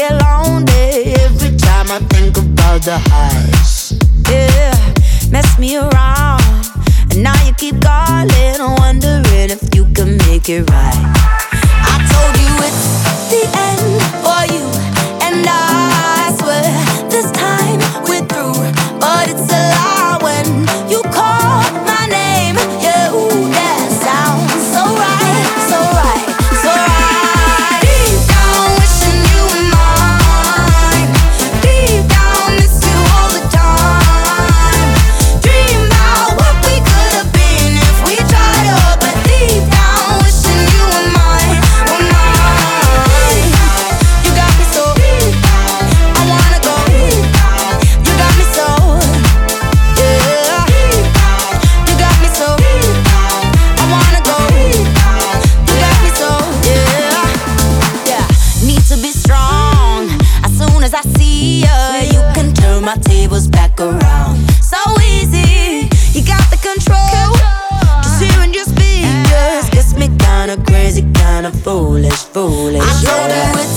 get lonely every time I think about the highs. Yeah, mess me around. And now you keep calling, wondering if you can make it right. I told you it's the end. my tables back around. So easy, you got the control. Just hearing your speakers gets me kinda crazy, kinda foolish, foolish. I yeah.